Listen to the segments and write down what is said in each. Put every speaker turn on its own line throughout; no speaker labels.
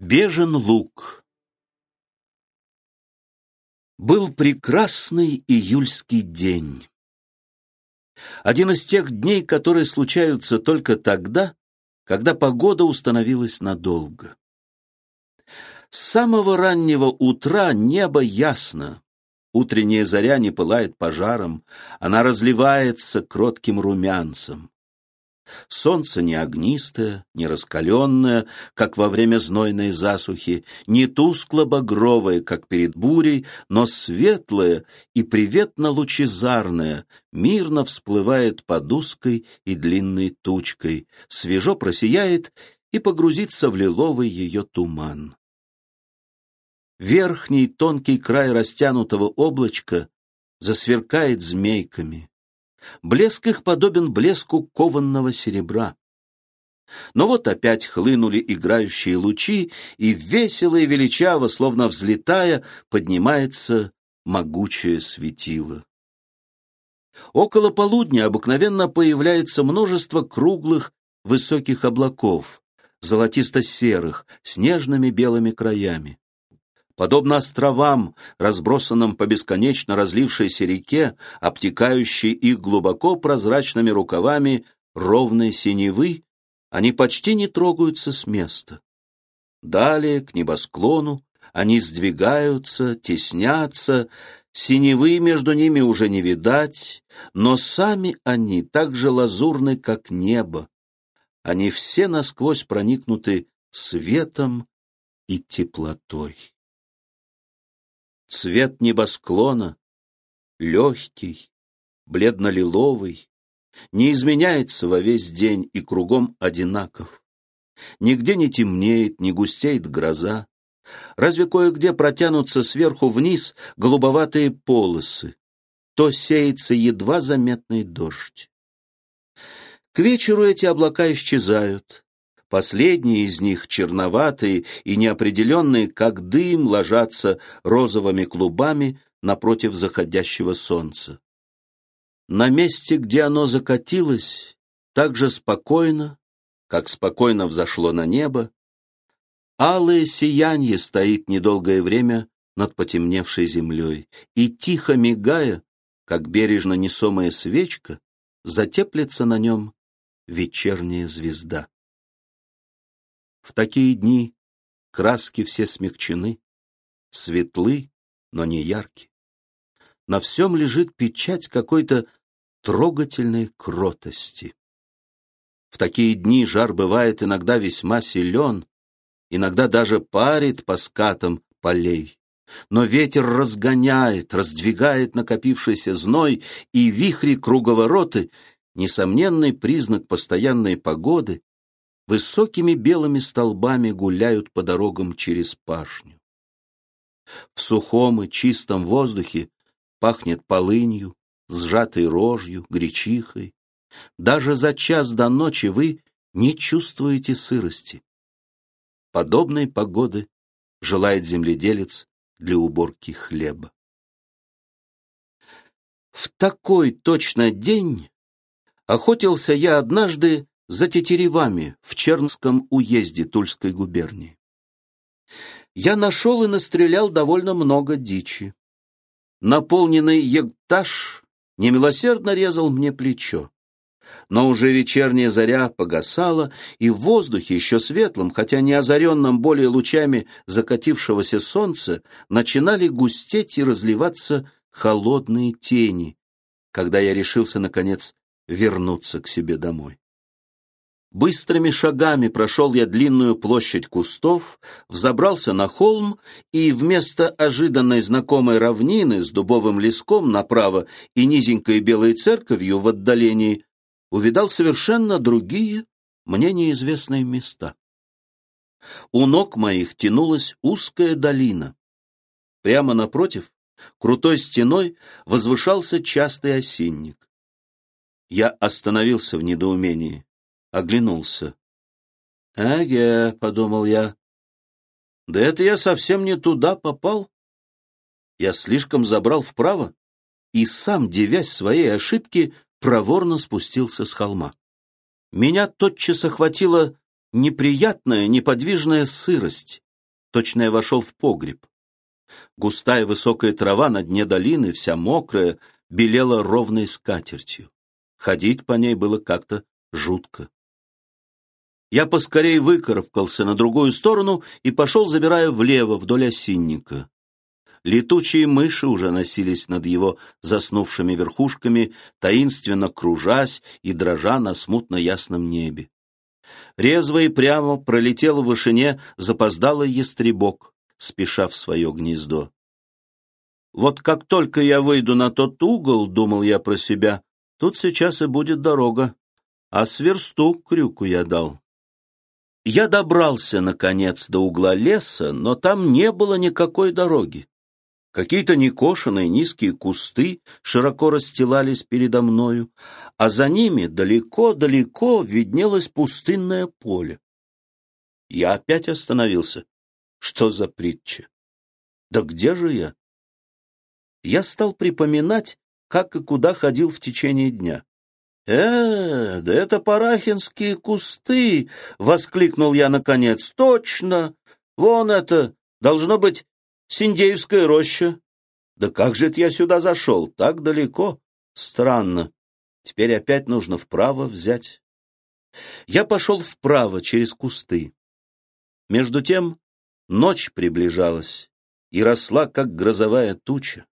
Бежен луг Был прекрасный июльский день. Один из тех дней, которые случаются только тогда, когда погода установилась надолго. С самого раннего утра небо ясно, утренняя заря не пылает пожаром, она разливается кротким румянцем. Солнце не огнистое, не раскаленное, как во время знойной засухи, не тускло-багровое, как перед бурей, но светлое и приветно-лучезарное, мирно всплывает под узкой и длинной тучкой, свежо просияет и погрузится в лиловый ее туман. Верхний тонкий край растянутого облачка засверкает змейками. Блеск их подобен блеску кованного серебра. Но вот опять хлынули играющие лучи, и весело и величаво, словно взлетая, поднимается могучее светило. Около полудня обыкновенно появляется множество круглых высоких облаков, золотисто-серых, с нежными белыми краями. Подобно островам, разбросанным по бесконечно разлившейся реке, обтекающей их глубоко прозрачными рукавами ровной синевы, они почти не трогаются с места. Далее, к небосклону, они сдвигаются, теснятся, синевы между ними уже не видать, но сами они так же лазурны, как небо. Они все насквозь проникнуты светом и теплотой. Цвет небосклона, легкий, бледно-лиловый, не изменяется во весь день и кругом одинаков. Нигде не темнеет, не густеет гроза. Разве кое-где протянутся сверху вниз голубоватые полосы, то сеется едва заметный дождь. К вечеру эти облака исчезают, Последние из них, черноватые и неопределенные, как дым, ложатся розовыми клубами напротив заходящего солнца. На месте, где оно закатилось, так же спокойно, как спокойно взошло на небо, алое сияние стоит недолгое время над потемневшей землей, и, тихо мигая, как бережно несомая свечка, затеплится на нем вечерняя звезда. В такие дни краски все смягчены, светлы, но не ярки. На всем лежит печать какой-то трогательной кротости. В такие дни жар бывает иногда весьма силен, иногда даже парит по скатам полей. Но ветер разгоняет, раздвигает накопившийся зной, и вихри круговороты, несомненный признак постоянной погоды, высокими белыми столбами гуляют по дорогам через пашню. В сухом и чистом воздухе пахнет полынью, сжатой рожью, гречихой. Даже за час до ночи вы не чувствуете сырости. Подобной погоды желает земледелец для уборки хлеба. В такой точно день охотился я однажды за тетеревами в Чернском уезде Тульской губернии. Я нашел и настрелял довольно много дичи. Наполненный егташ немилосердно резал мне плечо. Но уже вечерняя заря погасала, и в воздухе, еще светлом, хотя не озаренном более лучами закатившегося солнца, начинали густеть и разливаться холодные тени, когда я решился, наконец, вернуться к себе домой. Быстрыми шагами прошел я длинную площадь кустов, взобрался на холм и вместо ожиданной знакомой равнины с дубовым леском направо и низенькой белой церковью в отдалении увидал совершенно другие, мне неизвестные места. У ног моих тянулась узкая долина. Прямо напротив, крутой стеной, возвышался частый осинник. Я остановился в недоумении оглянулся. «Ага», — подумал я, — «да это я совсем не туда попал. Я слишком забрал вправо и сам, девясь своей ошибки, проворно спустился с холма. Меня тотчас охватила неприятная, неподвижная сырость, точно я вошел в погреб. Густая высокая трава на дне долины, вся мокрая, белела ровной скатертью. Ходить по ней было как-то жутко. Я поскорей выкарабкался на другую сторону и пошел, забирая влево, вдоль осинника. Летучие мыши уже носились над его заснувшими верхушками, таинственно кружась и дрожа на смутно ясном небе. Резво и прямо пролетел в вышине запоздалый ястребок, спеша в свое гнездо. Вот как только я выйду на тот угол, думал я про себя, тут сейчас и будет дорога, а сверсту крюку я дал. Я добрался, наконец, до угла леса, но там не было никакой дороги. Какие-то некошенные низкие кусты широко расстилались передо мною, а за ними далеко-далеко виднелось пустынное поле. Я опять остановился. Что за притча? Да где же я? Я стал припоминать, как и куда ходил в течение дня. «Э, да это парахинские кусты!» — воскликнул я наконец. «Точно! Вон это, должно быть, Синдеевская роща. Да как же это я сюда зашел? Так далеко. Странно. Теперь опять нужно вправо взять. Я пошел вправо через кусты. Между тем ночь приближалась и росла, как грозовая туча.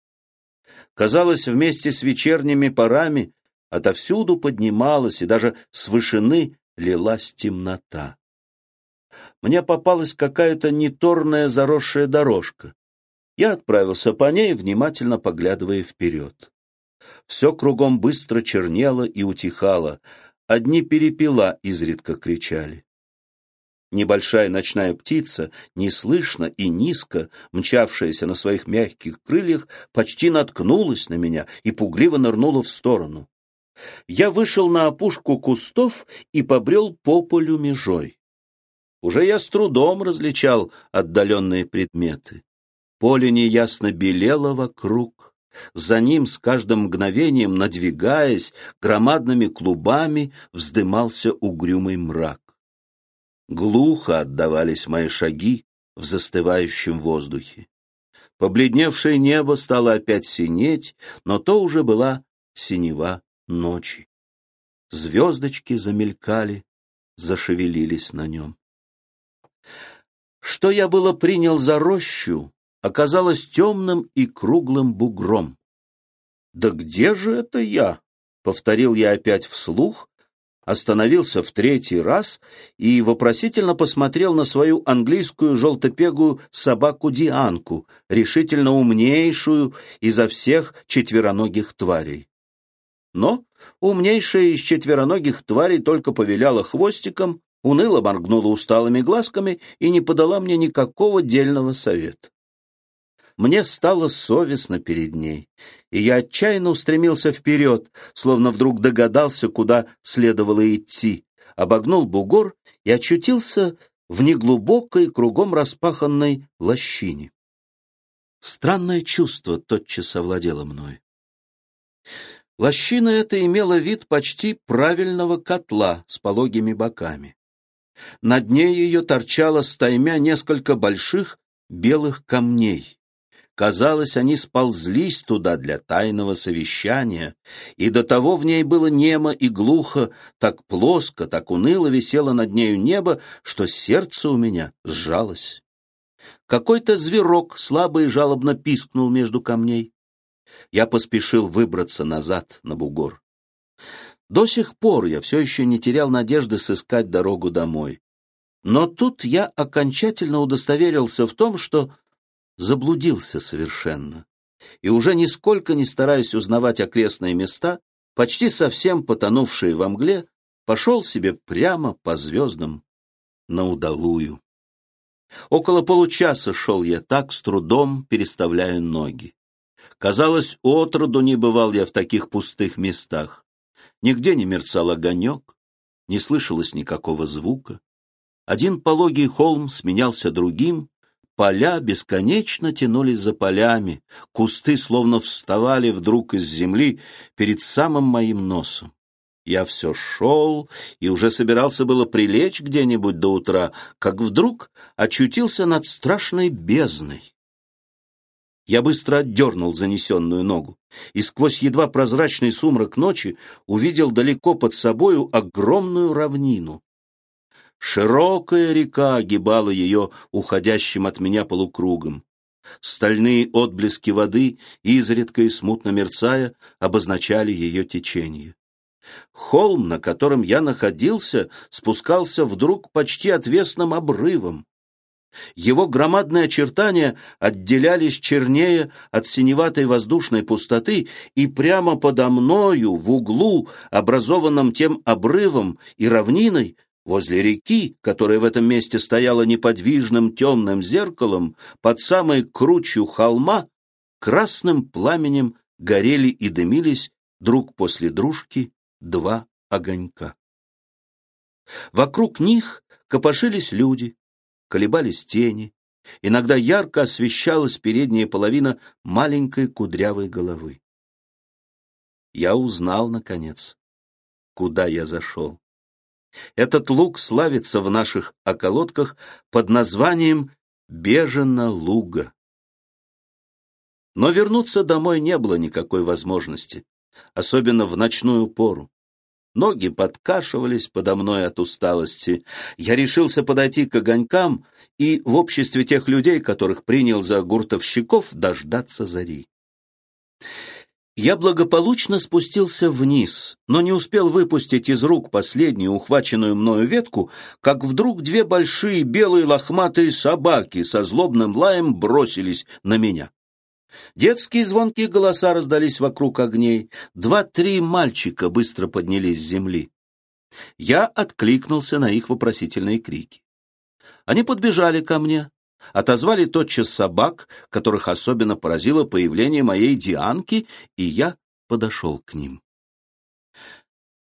Казалось, вместе с вечерними парами отовсюду поднималась и даже с вышины лилась темнота. Мне попалась какая-то неторная заросшая дорожка. Я отправился по ней, внимательно поглядывая вперед. Все кругом быстро чернело и утихало, одни перепела изредка кричали. Небольшая ночная птица, неслышно и низко, мчавшаяся на своих мягких крыльях, почти наткнулась на меня и пугливо нырнула в сторону. Я вышел на опушку кустов и побрел по полю межой. Уже я с трудом различал отдаленные предметы. Поле неясно белело вокруг. За ним, с каждым мгновением надвигаясь, громадными клубами вздымался угрюмый мрак. Глухо отдавались мои шаги в застывающем воздухе. Побледневшее небо стало опять синеть, но то уже была синева ночи. Звездочки замелькали, зашевелились на нем. Что я было принял за рощу, оказалось темным и круглым бугром. «Да где же это я?» — повторил я опять вслух, остановился в третий раз и вопросительно посмотрел на свою английскую желтопегую собаку Дианку, решительно умнейшую изо всех четвероногих тварей. Но умнейшая из четвероногих тварей только повиляла хвостиком, уныло моргнула усталыми глазками и не подала мне никакого дельного совета. Мне стало совестно перед ней, и я отчаянно устремился вперед, словно вдруг догадался, куда следовало идти, обогнул бугор и очутился в неглубокой, кругом распаханной лощине. Странное чувство тотчас овладело мной. Лощина эта имела вид почти правильного котла с пологими боками. На дне ее торчало стаймя несколько больших белых камней. Казалось, они сползлись туда для тайного совещания, и до того в ней было немо и глухо, так плоско, так уныло висело над нею небо, что сердце у меня сжалось. Какой-то зверок слабо и жалобно пискнул между камней. Я поспешил выбраться назад на бугор. До сих пор я все еще не терял надежды сыскать дорогу домой. Но тут я окончательно удостоверился в том, что заблудился совершенно. И уже нисколько не стараясь узнавать окрестные места, почти совсем потонувшие во мгле, пошел себе прямо по звездам на удалую. Около получаса шел я так, с трудом переставляя ноги. Казалось, отроду не бывал я в таких пустых местах. Нигде не мерцал огонек, не слышалось никакого звука. Один пологий холм сменялся другим, Поля бесконечно тянулись за полями, кусты словно вставали вдруг из земли перед самым моим носом. Я все шел и уже собирался было прилечь где-нибудь до утра, как вдруг очутился над страшной бездной. Я быстро отдернул занесенную ногу и сквозь едва прозрачный сумрак ночи увидел далеко под собою огромную равнину. Широкая река огибала ее уходящим от меня полукругом. Стальные отблески воды, изредка и смутно мерцая, обозначали ее течение. Холм, на котором я находился, спускался вдруг почти отвесным обрывом. Его громадные очертания отделялись чернее от синеватой воздушной пустоты, и прямо подо мною, в углу, образованном тем обрывом и равниной, возле реки, которая в этом месте стояла неподвижным темным зеркалом, под самой кручью холма, красным пламенем горели и дымились друг после дружки два огонька. Вокруг них копошились люди, колебались тени, иногда ярко освещалась передняя половина маленькой кудрявой головы. Я узнал, наконец, куда я зашел. Этот луг славится в наших околотках под названием Бежена луга. Но вернуться домой не было никакой возможности особенно в ночную пору. Ноги подкашивались подо мной от усталости. Я решился подойти к огонькам и в обществе тех людей, которых принял за гуртовщиков, дождаться зари. Я благополучно спустился вниз, но не успел выпустить из рук последнюю ухваченную мною ветку, как вдруг две большие белые лохматые собаки со злобным лаем бросились на меня. Детские звонкие голоса раздались вокруг огней. Два-три мальчика быстро поднялись с земли. Я откликнулся на их вопросительные крики. Они подбежали ко мне, отозвали тотчас собак, которых особенно поразило появление моей Дианки, и я подошел к ним.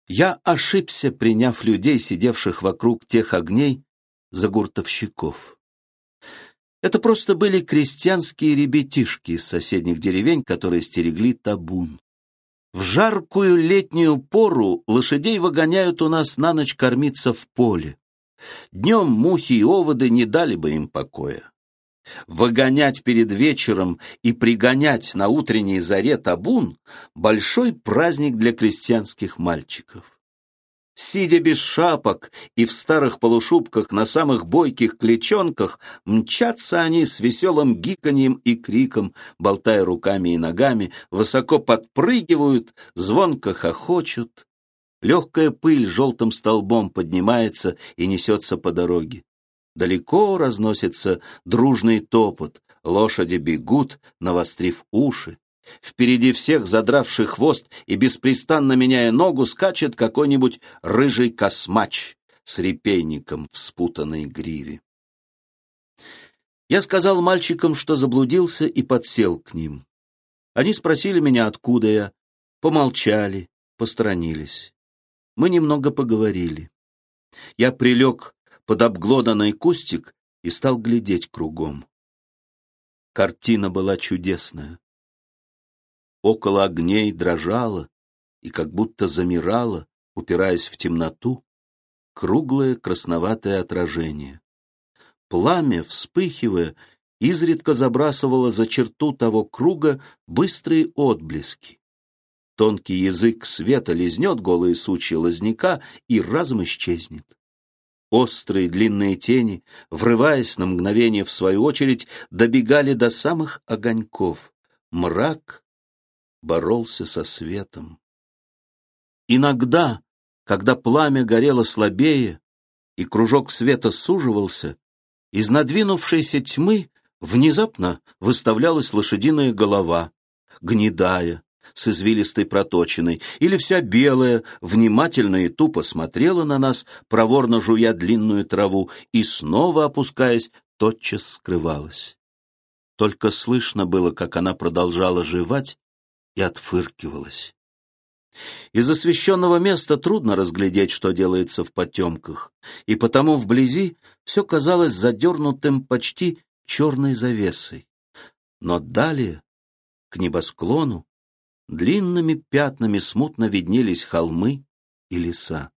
Я ошибся, приняв людей, сидевших вокруг тех огней, за гуртовщиков. Это просто были крестьянские ребятишки из соседних деревень, которые стерегли табун. В жаркую летнюю пору лошадей выгоняют у нас на ночь кормиться в поле. Днем мухи и оводы не дали бы им покоя. Выгонять перед вечером и пригонять на утренней заре табун — большой праздник для крестьянских мальчиков. Сидя без шапок и в старых полушубках на самых бойких клечонках, мчатся они с веселым гиканьем и криком, болтая руками и ногами, высоко подпрыгивают, звонко хохочут. Легкая пыль желтым столбом поднимается и несется по дороге. Далеко разносится дружный топот, лошади бегут, навострив уши. Впереди всех, задравший хвост и беспрестанно меняя ногу, скачет какой-нибудь рыжий космач с репейником в спутанной гриве. Я сказал мальчикам, что заблудился, и подсел к ним. Они спросили меня, откуда я, помолчали, посторонились. Мы немного поговорили. Я прилег под обглоданный кустик и стал глядеть кругом. Картина была чудесная около огней дрожало и как будто замирало, упираясь в темноту, круглое красноватое отражение. Пламя, вспыхивая, изредка забрасывало за черту того круга быстрые отблески. Тонкий язык света лизнет голые сучья лозняка и разом исчезнет. Острые длинные тени, врываясь на мгновение в свою очередь, добегали до самых огоньков. Мрак боролся со светом. Иногда, когда пламя горело слабее и кружок света суживался, из надвинувшейся тьмы внезапно выставлялась лошадиная голова, гнедая, с извилистой проточиной, или вся белая, внимательно и тупо смотрела на нас, проворно жуя длинную траву, и снова, опускаясь, тотчас скрывалась. Только слышно было, как она продолжала жевать и отфыркивалась. Из освещенного места трудно разглядеть, что делается в потемках, и потому вблизи все казалось задернутым почти черной завесой. Но далее, к небосклону, длинными пятнами смутно виднелись холмы, и леса.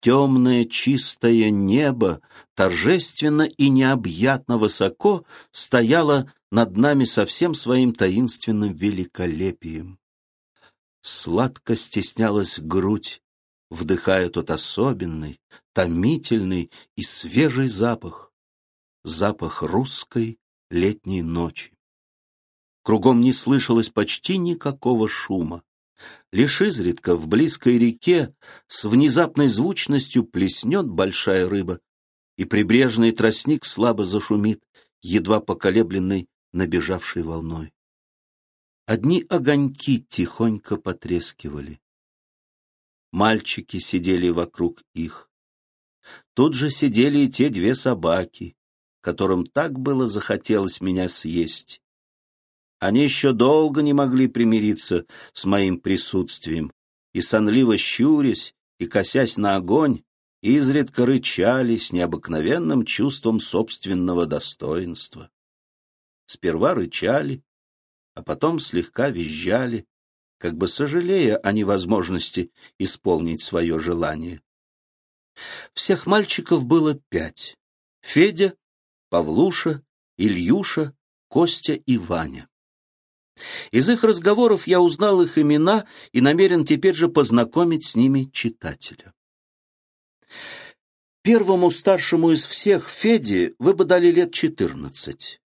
Темное чистое небо торжественно и необъятно высоко стояло над нами со всем своим таинственным великолепием. Сладко стеснялась грудь, вдыхая тот особенный, томительный и свежий запах, запах русской летней ночи. Кругом не слышалось почти никакого шума. Лишь изредка в близкой реке с внезапной звучностью плеснет большая рыба, и прибрежный тростник слабо зашумит, едва поколебленный набежавшей волной. Одни огоньки тихонько потрескивали. Мальчики сидели вокруг их. Тут же сидели и те две собаки, которым так было захотелось меня съесть. Они еще долго не могли примириться с моим присутствием, и, сонливо щурясь и косясь на огонь, изредка рычали с необыкновенным чувством собственного достоинства. Сперва рычали, а потом слегка визжали, как бы сожалея о невозможности исполнить свое желание. Всех мальчиков было пять — Федя, Павлуша, Ильюша, Костя и Ваня. Из их разговоров я узнал их имена и намерен теперь же познакомить с ними читателя. Первому старшему из всех, Феде, вы бы дали лет четырнадцать.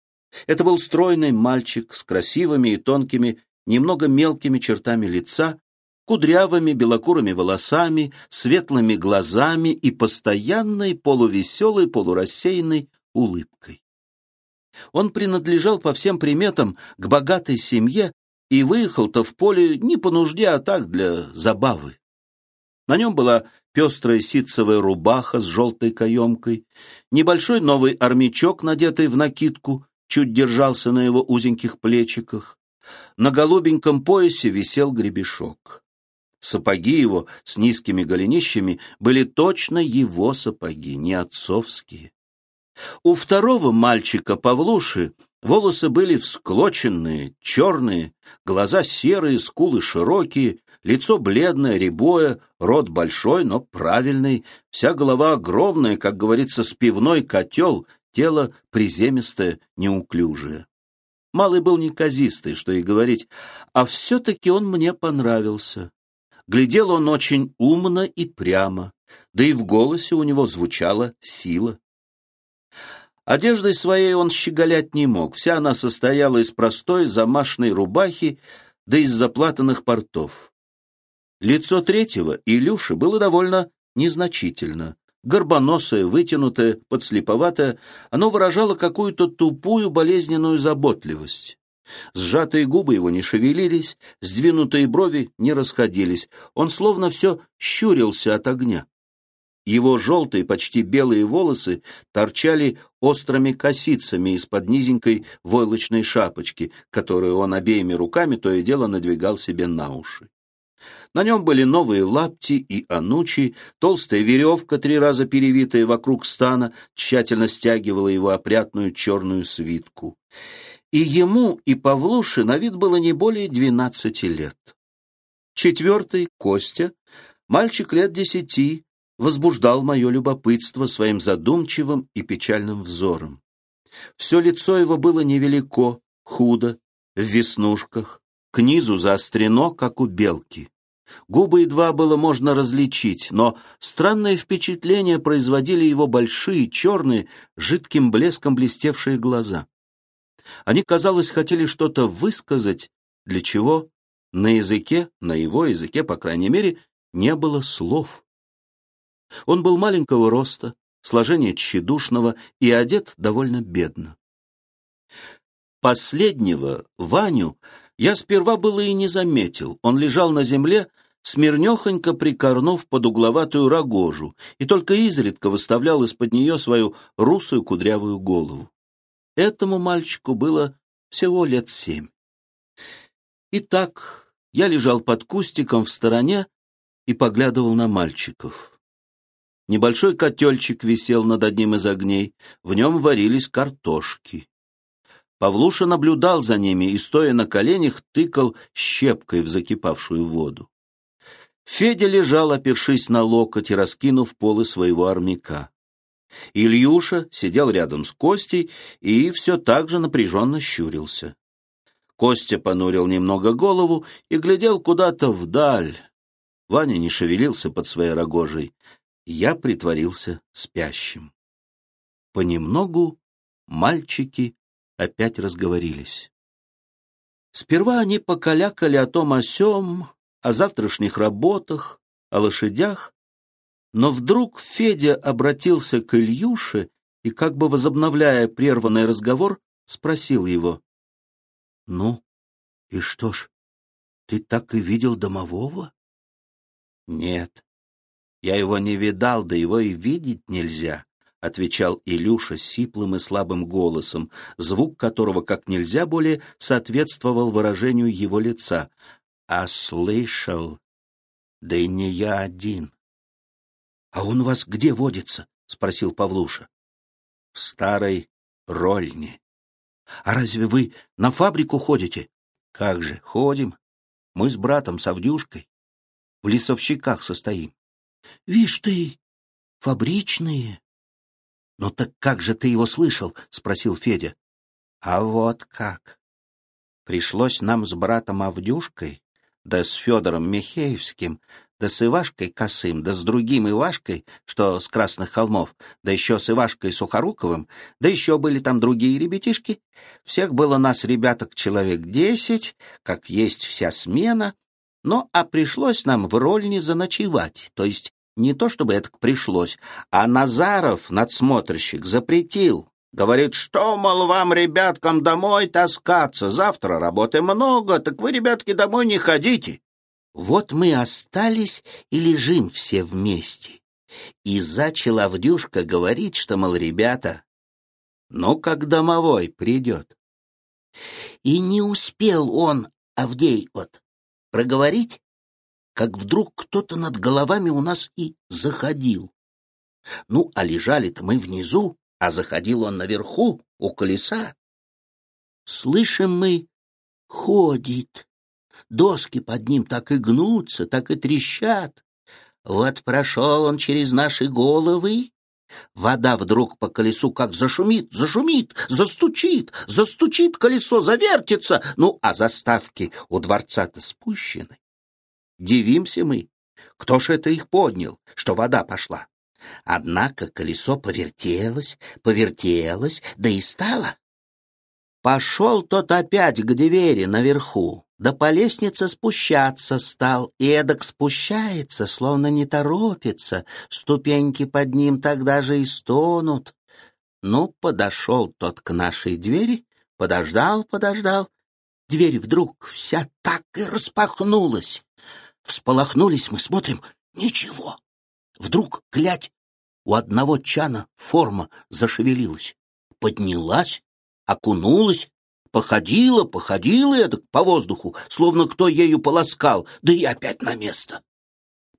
Это был стройный мальчик с красивыми и тонкими, немного мелкими чертами лица, кудрявыми белокурыми волосами, светлыми глазами и постоянной полувеселой, полурассеянной улыбкой. Он принадлежал по всем приметам к богатой семье и выехал-то в поле не по нужде, а так для забавы. На нем была пестрая ситцевая рубаха с желтой каемкой, небольшой новый армячок, надетый в накидку, чуть держался на его узеньких плечиках. На голубеньком поясе висел гребешок. Сапоги его с низкими голенищами были точно его сапоги, не отцовские. У второго мальчика Павлуши волосы были всклоченные, черные, глаза серые, скулы широкие, лицо бледное, рябое, рот большой, но правильный, вся голова огромная, как говорится, с пивной котел, тело приземистое, неуклюжее. Малый был неказистый, что и говорить, а все-таки он мне понравился. Глядел он очень умно и прямо, да и в голосе у него звучала сила. Одеждой своей он щеголять не мог, вся она состояла из простой замашной рубахи, да из заплатанных портов. Лицо третьего, Илюши, было довольно незначительно. Горбоносое, вытянутое, подслеповатое, оно выражало какую-то тупую болезненную заботливость. Сжатые губы его не шевелились, сдвинутые брови не расходились, он словно все щурился от огня. Его желтые, почти белые волосы торчали острыми косицами из-под низенькой войлочной шапочки, которую он обеими руками то и дело надвигал себе на уши. На нем были новые лапти и анучи, толстая веревка, три раза перевитая вокруг стана, тщательно стягивала его опрятную черную свитку. И ему, и Павлуше на вид было не более двенадцати лет. Четвертый, Костя, мальчик лет десяти, возбуждал мое любопытство своим задумчивым и печальным взором. Все лицо его было невелико, худо, в веснушках, к низу заострено, как у белки. Губы едва было можно различить, но странное впечатление производили его большие, черные, жидким блеском блестевшие глаза. Они, казалось, хотели что-то высказать, для чего на языке, на его языке, по крайней мере, не было слов. Он был маленького роста, сложения тщедушного и одет довольно бедно. Последнего, Ваню, я сперва было и не заметил. Он лежал на земле, смирнехонько прикорнув под угловатую рогожу, и только изредка выставлял из-под нее свою русую кудрявую голову. Этому мальчику было всего лет семь. Итак, я лежал под кустиком в стороне и поглядывал на мальчиков. Небольшой котельчик висел над одним из огней, в нем варились картошки. Павлуша наблюдал за ними и, стоя на коленях, тыкал щепкой в закипавшую воду. Федя лежал, опершись на локоть и раскинув полы своего армяка. Ильюша сидел рядом с Костей и все так же напряженно щурился. Костя понурил немного голову и глядел куда-то вдаль. Ваня не шевелился под своей рогожей. Я притворился спящим. Понемногу мальчики опять разговорились. Сперва они покалякали о том о сём, о завтрашних работах, о лошадях, но вдруг Федя обратился к Ильюше и, как бы возобновляя прерванный разговор, спросил его. — Ну, и что ж, ты так и видел домового? — Нет, я его не видал, да его и видеть нельзя, — отвечал Илюша сиплым и слабым голосом, звук которого как нельзя более соответствовал выражению его лица. А слышал, да и не я один. — А он у вас где водится? — спросил Павлуша. — В старой рольне. — А разве вы на фабрику ходите? — Как же, ходим. Мы с братом Савдюшкой в лесовщиках состоим. — Вишь ты, фабричные. — Ну так как же ты его слышал? — спросил Федя. — А вот как. Пришлось нам с братом Авдюшкой да с Федором Михеевским, да с Ивашкой Косым, да с другим Ивашкой, что с Красных холмов, да еще с Ивашкой Сухоруковым, да еще были там другие ребятишки. Всех было нас, ребяток, человек десять, как есть вся смена. Но а пришлось нам в Рольне заночевать, то есть не то чтобы это пришлось, а Назаров, надсмотрщик, запретил, Говорит, что, мол, вам, ребяткам, домой таскаться? Завтра работы много, так вы, ребятки, домой не ходите. Вот мы остались и лежим все вместе. И зачал Авдюшка говорить, что, мол, ребята, ну, как домовой придет. И не успел он, Авдей, вот, проговорить, как вдруг кто-то над головами у нас и заходил. Ну, а лежали-то мы внизу, а заходил он наверху, у колеса. Слышим мы, ходит. Доски под ним так и гнутся, так и трещат. Вот прошел он через наши головы, Вода вдруг по колесу как зашумит, зашумит, застучит, застучит колесо, завертится. Ну, а заставки у дворца-то спущены. Дивимся мы, кто ж это их поднял, что вода пошла. Однако колесо повертелось, повертелось, да и стало. Пошел тот опять к двери наверху, да по лестнице спущаться стал, и эдак спущается, словно не торопится, ступеньки под ним тогда же и стонут. Ну, подошел тот к нашей двери, подождал, подождал. Дверь вдруг вся так и распахнулась. Всполохнулись мы, смотрим — ничего. Вдруг, глядь, у одного чана форма зашевелилась, поднялась, окунулась, походила, походила эдак по воздуху, словно кто ею полоскал, да и опять на место.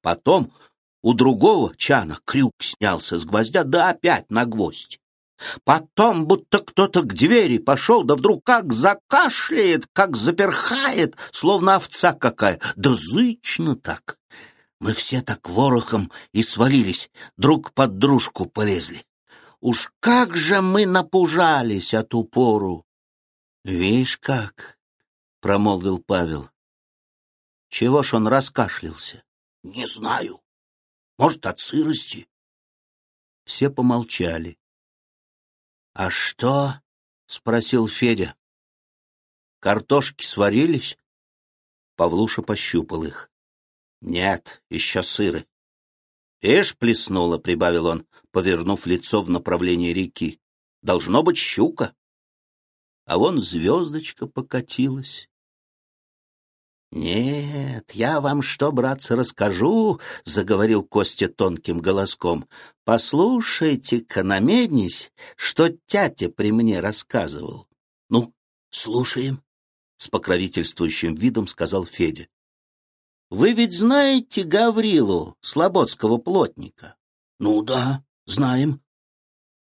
Потом у другого чана крюк снялся с гвоздя, да опять на гвоздь. Потом будто кто-то к двери пошел, да вдруг как закашляет, как заперхает, словно овца какая, да зычно так. Мы все так ворохом и свалились, друг под дружку полезли. Уж как же мы напужались от упору! — Вишь как, — промолвил Павел. — Чего ж он раскашлялся? — Не знаю. Может, от сырости. Все помолчали. — А что? — спросил Федя. — Картошки сварились? Павлуша пощупал их. Нет, еще сыры. Эш плеснула, прибавил он, повернув лицо в направлении реки. Должно быть щука. А вон звездочка покатилась. «Нет, я вам что, братцы, расскажу», — заговорил Костя тонким голоском. «Послушайте-ка, намеднись, что тятя при мне рассказывал». «Ну, слушаем», — с покровительствующим видом сказал Федя. Вы ведь знаете Гаврилу, слободского плотника? Ну да, знаем.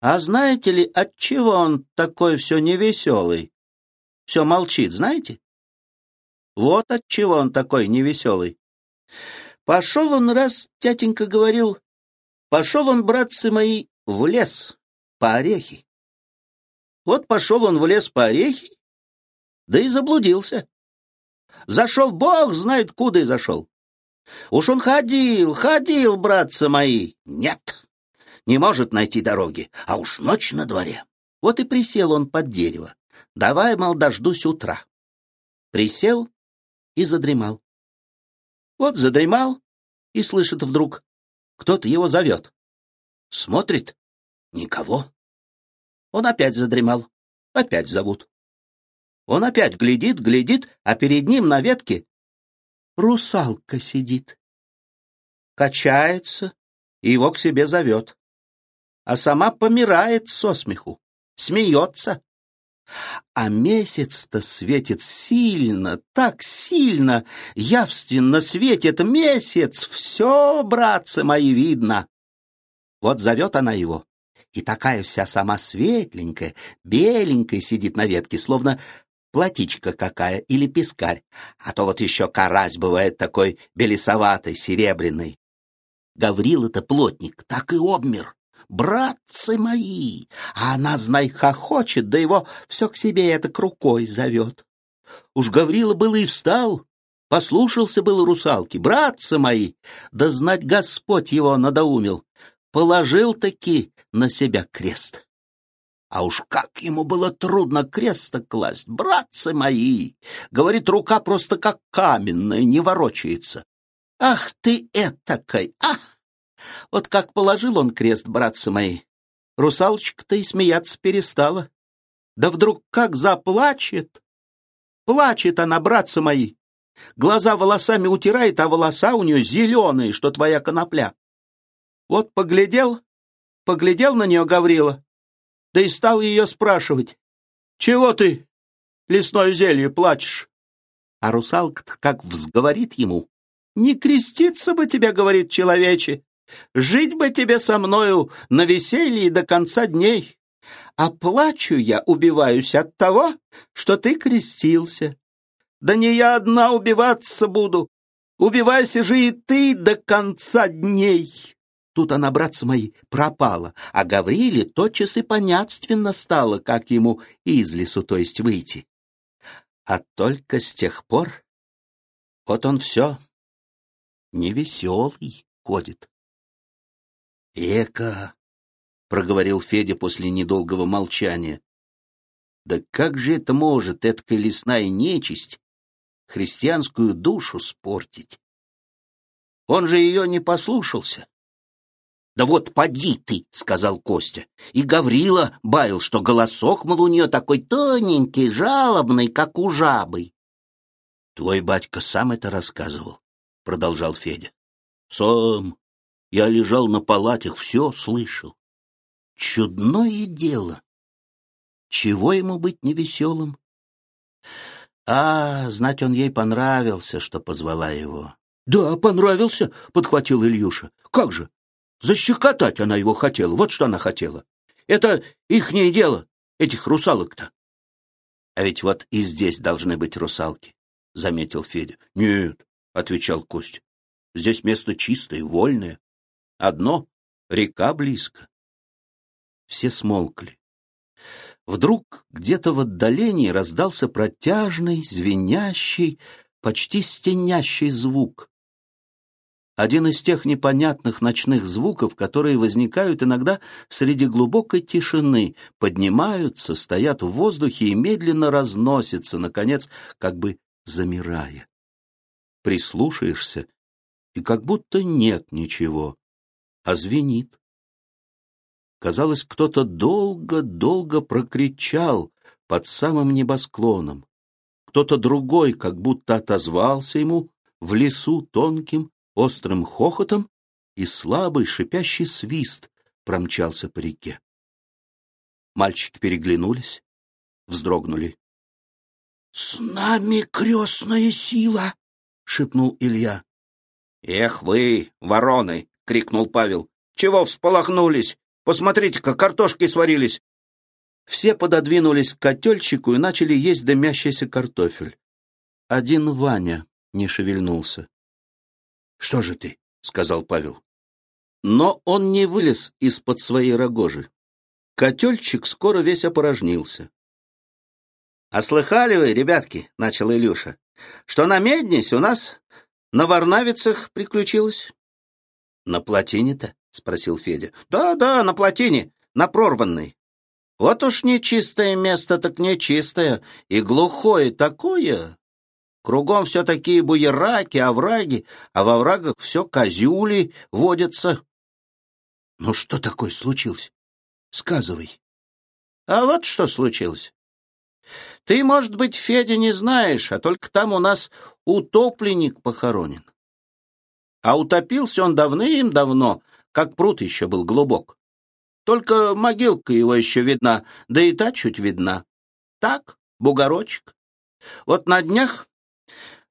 А знаете ли, отчего он такой все невеселый? Все молчит, знаете? Вот отчего он такой невеселый. Пошел он раз, тятенька говорил, пошел он, братцы мои, в лес по орехи. Вот пошел он в лес по орехи, да и заблудился. Зашел, бог знает, куда и зашел. Уж он ходил, ходил, братцы мои. Нет, не может найти дороги, а уж ночь на дворе. Вот и присел он под дерево. Давай, мол, дождусь утра. Присел и задремал. Вот задремал и слышит вдруг, кто-то его зовет. Смотрит — никого. Он опять задремал, опять зовут. Он опять глядит, глядит, а перед ним на ветке русалка сидит. Качается и его к себе зовет. А сама помирает со смеху, смеется. А месяц-то светит сильно, так сильно, явственно светит месяц, все, братцы мои, видно. Вот зовет она его, и такая вся сама светленькая, беленькая сидит на ветке, словно платичка какая или пескарь, а то вот еще карась бывает такой белесоватый, серебряный. Гаврила-то плотник, так и обмер. Братцы мои! А она, знай, хохочет, да его все к себе это к рукой зовет. Уж Гаврила было и встал, послушался было русалки. Братцы мои! Да знать Господь его надоумил. Положил-таки на себя крест. А уж как ему было трудно крест класть, братцы мои! Говорит, рука просто как каменная, не ворочается. Ах ты этакой, ах! Вот как положил он крест, братцы мои, русалочка-то и смеяться перестала. Да вдруг как заплачет! Плачет она, братцы мои! Глаза волосами утирает, а волоса у нее зеленые, что твоя конопля. Вот поглядел, поглядел на нее Гаврила, да и стал ее спрашивать. «Чего ты, лесное зелье, плачешь?» А русалка как взговорит ему. «Не креститься бы тебе, — говорит человече, — жить бы тебе со мною на веселье до конца дней. А плачу я, убиваюсь от того, что ты крестился. Да не я одна убиваться буду, убивайся же и ты до конца дней». Тут она, братцы мои, пропала, а Гавриле тотчас и понятственно стало, как ему из лесу, то есть выйти. А только с тех пор вот он все невеселый ходит. «Эка!» — проговорил Федя после недолгого молчания. «Да как же это может, эткая лесная нечисть, христианскую душу спортить? Он же ее не послушался. «Да вот поди ты», — сказал Костя. И Гаврила баял, что голосок, мол, у нее такой тоненький, жалобный, как у жабы. «Твой батька сам это рассказывал», — продолжал Федя. «Сам. Я лежал на палатях, все слышал. Чудное дело. Чего ему быть невеселым? А, знать он ей понравился, что позвала его. — Да, понравился, — подхватил Ильюша. — Как же, Защекотать она его хотела, вот что она хотела. Это ихнее дело, этих русалок-то. — А ведь вот и здесь должны быть русалки, — заметил Федя. — Нет, — отвечал Костя, — здесь место чистое, вольное. Одно — река близко. Все смолкли. Вдруг где-то в отдалении раздался протяжный, звенящий, почти стенящий звук. Один из тех непонятных ночных звуков, которые возникают иногда среди глубокой тишины, поднимаются, стоят в воздухе и медленно разносятся, наконец, как бы замирая. Прислушаешься, и как будто нет ничего, а звенит. Казалось, кто-то долго-долго прокричал под самым небосклоном. Кто-то другой как будто отозвался ему в лесу тонким острым хохотом и слабый шипящий свист промчался по реке. Мальчики переглянулись, вздрогнули. — С нами крестная сила! — шепнул Илья. — Эх вы, вороны! — крикнул Павел. — Чего всполохнулись? Посмотрите-ка, картошки сварились! Все пододвинулись к котельчику и начали есть дымящийся картофель. Один Ваня не шевельнулся. Что же ты? — сказал Павел. Но он не вылез из-под своей рогожи. Котельчик скоро весь опорожнился. — А слыхали вы, ребятки, — начал Илюша, — что на Меднись у нас на Варнавицах приключилось? — На плотине-то? — спросил Федя. «Да, — Да-да, на плотине, на прорванной. Вот уж нечистое место так нечистое, и глухое такое. Кругом все такие буераки, овраги, а во врагах все козюли водятся. — Ну что такое случилось? Сказывай. — А вот что случилось. Ты, может быть, Федя, не знаешь, а только там у нас утопленник похоронен. А утопился он давным-давно, как пруд еще был глубок. Только могилка его еще видна, да и та чуть видна. Так, бугорочек. Вот на днях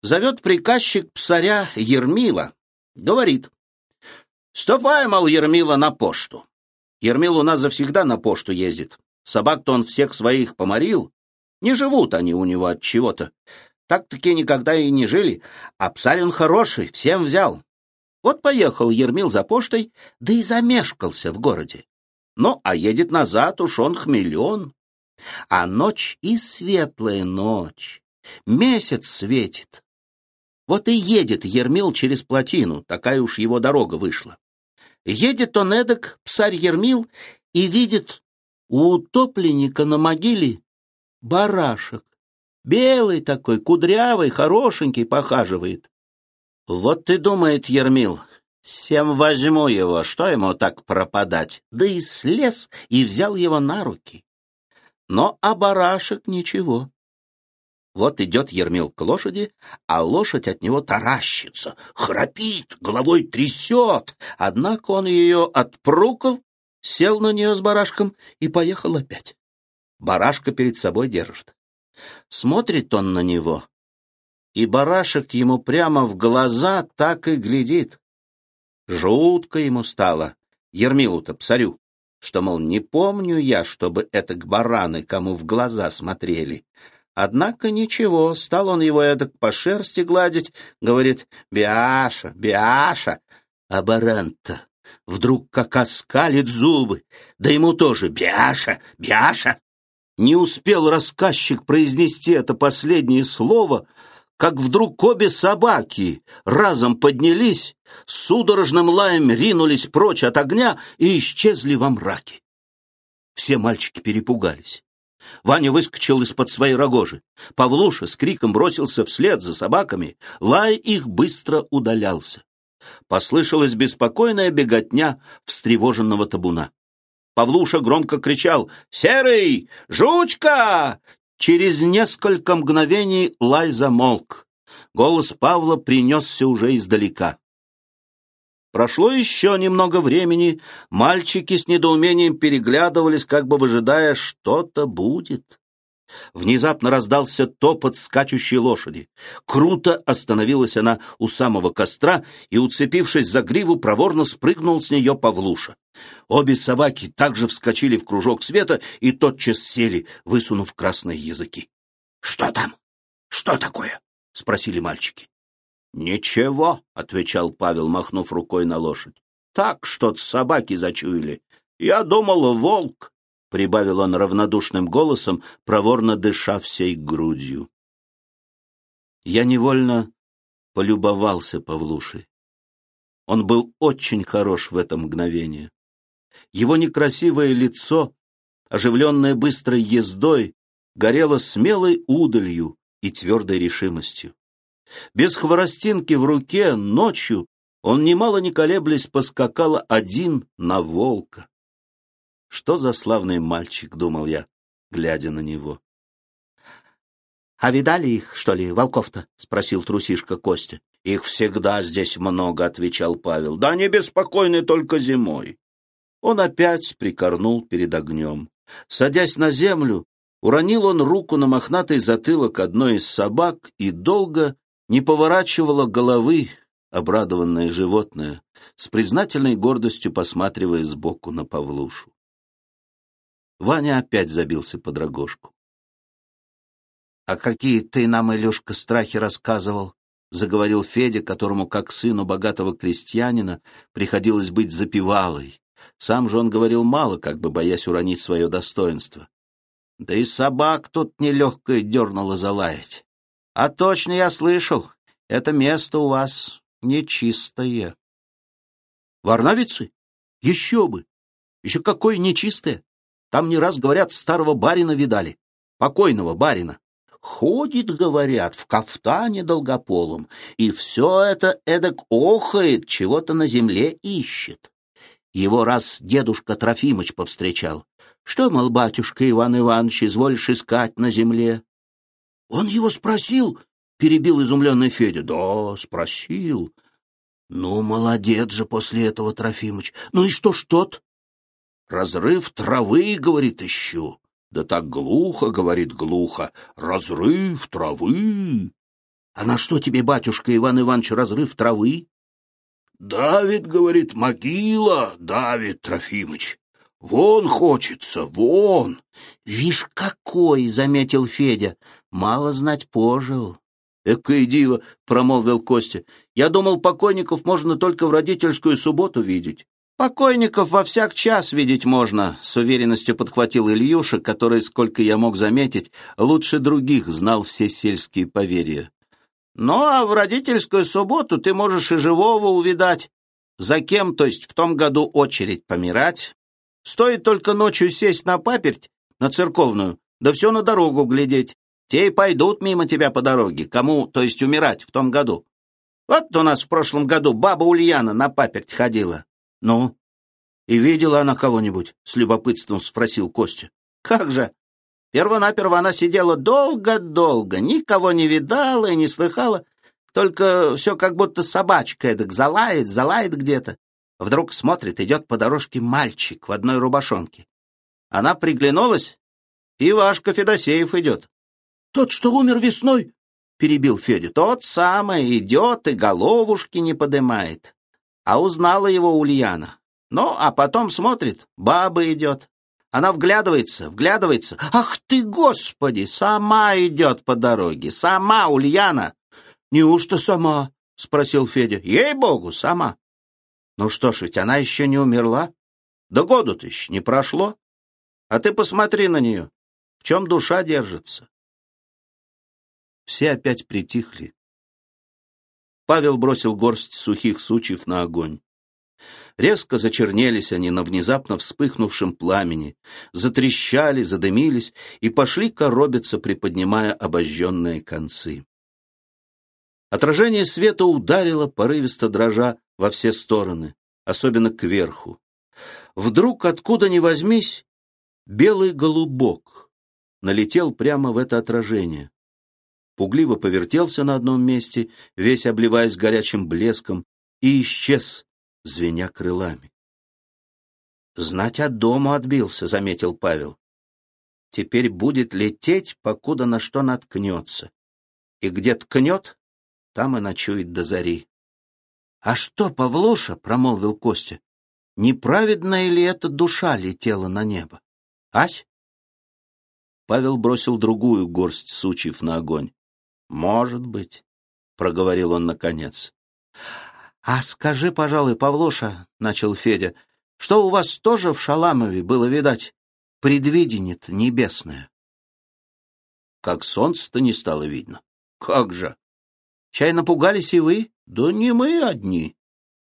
зовет приказчик псаря Ермила. Говорит, «Ступай, мол, Ермила, на пошту». Ермил у нас завсегда на пошту ездит. Собак-то он всех своих поморил. Не живут они у него от чего-то. Так-таки никогда и не жили. А псарь он хороший, всем взял. Вот поехал Ермил за почтой, да и замешкался в городе. Ну, а едет назад уж он хмелен. А ночь и светлая ночь. Месяц светит. Вот и едет Ермил через плотину, такая уж его дорога вышла. Едет он эдак, псарь Ермил, и видит у утопленника на могиле барашек. Белый такой, кудрявый, хорошенький, похаживает. Вот и думает Ермил, всем возьму его, что ему так пропадать? Да и слез и взял его на руки. Но а барашек ничего. Вот идет Ермил к лошади, а лошадь от него таращится, храпит, головой трясет. Однако он ее отпрукал, сел на нее с барашком и поехал опять. Барашка перед собой держит. Смотрит он на него, и барашек ему прямо в глаза так и глядит. Жутко ему стало, Ермилу-то, псарю, что, мол, не помню я, чтобы это к бараны кому в глаза смотрели. Однако ничего, стал он его эдак по шерсти гладить, говорит «Биаша, Биаша!» А баран-то вдруг как оскалит зубы, да ему тоже «Биаша, Биаша!» Не успел рассказчик произнести это последнее слово, как вдруг обе собаки разом поднялись, судорожным лаем ринулись прочь от огня и исчезли во мраке. Все мальчики перепугались. Ваня выскочил из-под своей рогожи. Павлуша с криком бросился вслед за собаками. Лай их быстро удалялся. Послышалась беспокойная беготня встревоженного табуна. Павлуша громко кричал «Серый! Жучка!» Через несколько мгновений лай замолк. Голос Павла принесся уже издалека. Прошло еще немного времени, мальчики с недоумением переглядывались, как бы выжидая, что-то будет. Внезапно раздался топот скачущей лошади. Круто остановилась она у самого костра и, уцепившись за гриву, проворно спрыгнул с нее Павлуша. Обе собаки также вскочили в кружок света и тотчас сели, высунув красные языки. — Что там? Что такое? — спросили мальчики. «Ничего», — отвечал Павел, махнув рукой на лошадь. «Так что-то собаки зачуяли. Я думал, волк», — прибавил он равнодушным голосом, проворно дыша всей грудью. Я невольно полюбовался Павлушей. Он был очень хорош в это мгновение. Его некрасивое лицо, оживленное быстрой ездой, горело смелой удалью и твердой решимостью. Без хворостинки в руке ночью он, немало не колеблясь, поскакал один на волка. Что за славный мальчик, думал я, глядя на него. — А видали их, что ли, волков-то? — спросил трусишка Костя. — Их всегда здесь много, — отвечал Павел. — Да они беспокойны только зимой. Он опять прикорнул перед огнем. Садясь на землю, уронил он руку на мохнатый затылок одной из собак и долго не поворачивала головы обрадованное животное, с признательной гордостью посматривая сбоку на Павлушу. Ваня опять забился под рогожку. — А какие ты нам, Илюшка, страхи рассказывал? заговорил Федя, которому, как сыну богатого крестьянина, приходилось быть запевалой. Сам же он говорил мало, как бы боясь уронить свое достоинство. Да и собак тут нелегкое дернуло залаять. А точно я слышал, это место у вас нечистое. Варнавицы? Еще бы! Еще какое нечистое! Там не раз, говорят, старого барина видали, покойного барина. Ходит, говорят, в кафтане долгополом, и все это эдак охает, чего-то на земле ищет. Его раз дедушка Трофимыч повстречал. Что, мол, батюшка Иван Иванович, изволишь искать на земле? Он его спросил, перебил изумленный Федя. Да, спросил. Ну, молодец же после этого, Трофимыч. Ну и что ж тот? Разрыв травы, говорит, ищу. Да так глухо, говорит, глухо. Разрыв травы. А на что тебе, батюшка Иван Иванович, разрыв травы? Давид, говорит, могила, Давид Трофимыч. Вон хочется, вон. Вишь, какой, заметил Федя. Мало знать пожил. Экая дива, промолвил Костя. Я думал, покойников можно только в родительскую субботу видеть. «Покойников во всяк час видеть можно», — с уверенностью подхватил Ильюша, который, сколько я мог заметить, лучше других знал все сельские поверья. «Ну, а в родительскую субботу ты можешь и живого увидать. За кем, то есть в том году очередь помирать? Стоит только ночью сесть на паперть, на церковную, да все на дорогу глядеть. Те и пойдут мимо тебя по дороге, кому, то есть умирать в том году. Вот у нас в прошлом году баба Ульяна на паперть ходила. «Ну, и видела она кого-нибудь?» — с любопытством спросил Костя. «Как же? Первонаперво она сидела долго-долго, никого не видала и не слыхала, только все как будто собачка эдак залает, залает где-то. Вдруг смотрит, идет по дорожке мальчик в одной рубашонке. Она приглянулась, и Вашка Федосеев идет. «Тот, что умер весной?» — перебил Федя. «Тот самый идет и головушки не подымает а узнала его Ульяна. Ну, а потом смотрит, баба идет. Она вглядывается, вглядывается. Ах ты, Господи, сама идет по дороге, сама Ульяна. Неужто сама? Спросил Федя. Ей-богу, сама. Ну что ж, ведь она еще не умерла. Да году-то еще не прошло. А ты посмотри на нее. В чем душа держится? Все опять притихли. Павел бросил горсть сухих сучьев на огонь. Резко зачернелись они на внезапно вспыхнувшем пламени, затрещали, задымились и пошли коробиться, приподнимая обожженные концы. Отражение света ударило, порывисто дрожа, во все стороны, особенно кверху. Вдруг, откуда ни возьмись, белый голубок налетел прямо в это отражение пугливо повертелся на одном месте, весь обливаясь горячим блеском, и исчез, звеня крылами. «Знать от дома отбился», — заметил Павел. «Теперь будет лететь, покуда на что наткнется. И где ткнет, там и ночует до зари». «А что, Павлуша?» — промолвил Костя. «Неправедная ли эта душа летела на небо? Ась?» Павел бросил другую горсть сучьев на огонь. «Может быть», — проговорил он наконец. «А скажи, пожалуй, Павлуша, — начал Федя, — что у вас тоже в Шаламове было, видать, предвидение-то небесное?» «Как солнце-то не стало видно. Как же!» «Чай напугались и вы? Да не мы одни.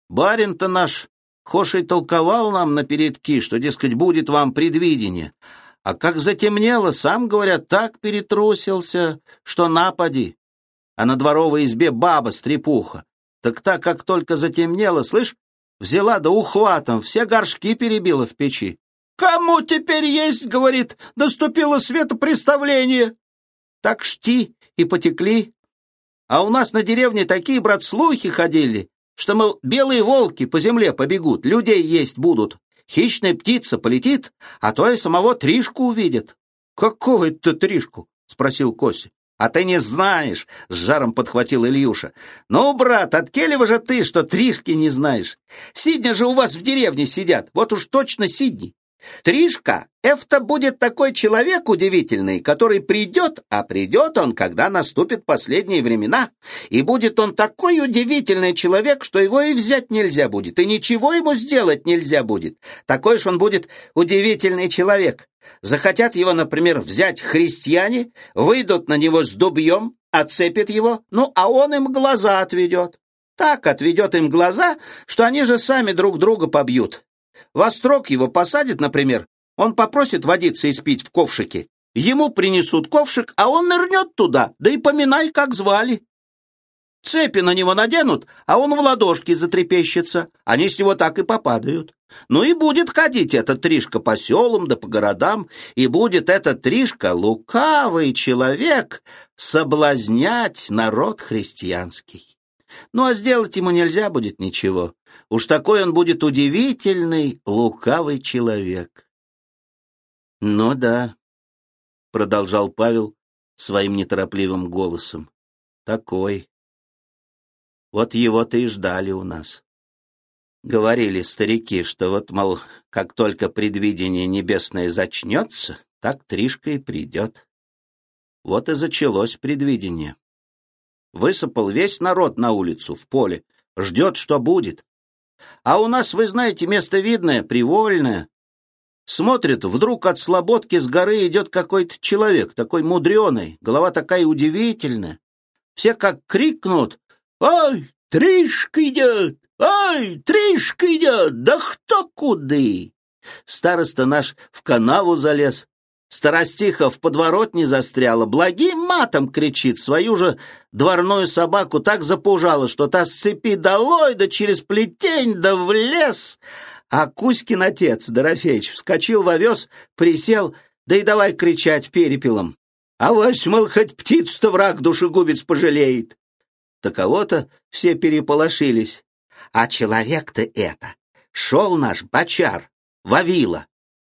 Барин-то наш Хошей толковал нам на передки, что, дескать, будет вам предвидение, а как затемнело, сам, говорят, так перетрусился, что напади. А на дворовой избе баба-стрепуха. Так так, как только затемнело, слышь, взяла да ухватом, все горшки перебила в печи. «Кому теперь есть, — говорит, — наступило светопреставление?» Так шти и потекли. А у нас на деревне такие, брат, слухи ходили, что, мол, белые волки по земле побегут, людей есть будут. Хищная птица полетит, а то и самого Тришку увидит. — Какого это Тришку? — спросил Костя. — А ты не знаешь, — с жаром подхватил Ильюша. — Ну, брат, от Келева же ты, что Тришки не знаешь. Сидня же у вас в деревне сидят, вот уж точно Сидни.
Тришка — это будет такой человек удивительный, который придет, а придет он, когда наступят последние времена. И будет он такой удивительный человек, что его и взять нельзя будет, и ничего ему сделать нельзя будет. Такой же он будет удивительный человек. Захотят его, например, взять христиане, выйдут на него с дубьем, отцепят его, ну, а он им глаза отведет. Так отведет им глаза, что они же сами друг друга побьют. Во строк его посадят, например, он попросит водиться и спить в ковшике. Ему принесут ковшик, а он нырнет туда, да и поминай, как звали. Цепи на него наденут, а он в ладошки затрепещется. Они с него так и попадают. Ну и будет ходить этот Тришка по селам да по городам, и будет этот Тришка, лукавый человек, соблазнять народ христианский. Ну а сделать ему нельзя будет ничего. Уж такой он будет удивительный, лукавый человек. Ну да, продолжал Павел своим неторопливым голосом. Такой. Вот его-то и ждали у нас. Говорили старики, что вот, мол, как только предвидение небесное зачнется, так Тришка и придет. Вот и зачалось предвидение. Высыпал весь народ на улицу, в поле, ждет, что будет. А у нас, вы знаете, место видное, привольное. Смотрит, вдруг от слободки с горы идет какой-то человек, такой мудреный, голова такая удивительная. Все как крикнут «Ай, Тришка идет! Ай, Тришка идет! Да кто куды?» Староста наш в канаву залез, Старостиха в подворотне застряла, благим матом кричит, свою же дворную собаку так запужала, что та с цепи долой, да через плетень, да в лес. А Кузькин отец, Дорофеич, вскочил в овес, присел, да и давай кричать перепелом. А вось, мол, хоть птицу-то враг душегубец пожалеет. Таково-то все переполошились. А человек-то это, шел наш бочар, Вавила,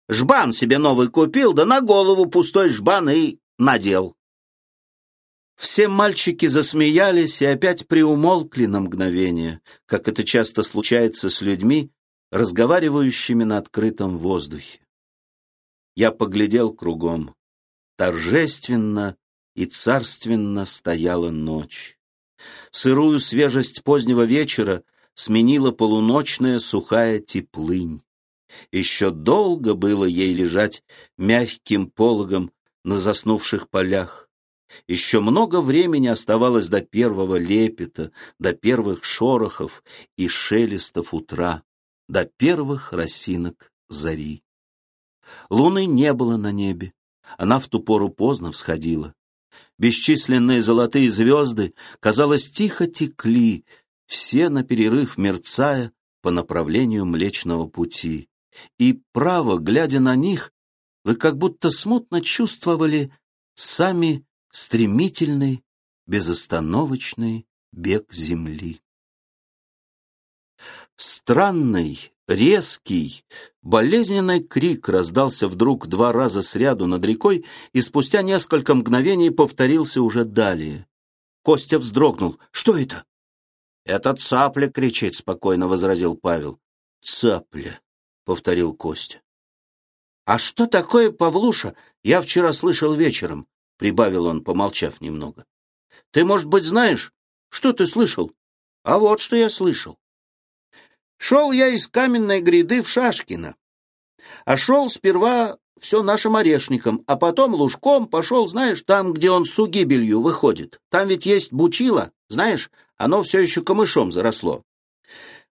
Жбан себе новый купил, да на голову пустой жбан и надел. Все мальчики засмеялись и опять приумолкли на мгновение, как это часто случается с людьми, разговаривающими на открытом воздухе. Я поглядел кругом. Торжественно и царственно стояла ночь. Сырую свежесть позднего вечера сменила полуночная сухая теплынь. Еще долго было ей лежать мягким пологом на заснувших полях. Еще много времени оставалось до первого лепета, до первых шорохов и шелестов утра, до первых росинок зари. Луны не было на небе, она в ту пору поздно всходила. Бесчисленные золотые звезды, казалось, тихо текли, все на перерыв мерцая по направлению Млечного Пути и, право, глядя на них, вы как будто смутно чувствовали сами стремительный, безостановочный бег земли. Странный, резкий, болезненный крик раздался вдруг два раза сряду над рекой и спустя несколько мгновений повторился уже далее. Костя вздрогнул. «Что это?» «Это цапля кричит», — спокойно возразил Павел. «Цапля», повторил Костя. «А что такое Павлуша? Я вчера слышал вечером», — прибавил он, помолчав немного. «Ты, может быть, знаешь, что ты слышал?» «А вот что я слышал. Шел я из каменной гряды в Шашкино, а шел сперва все нашим орешником, а потом лужком пошел, знаешь, там, где он с угибелью выходит. Там ведь есть бучило, знаешь, оно все еще камышом заросло.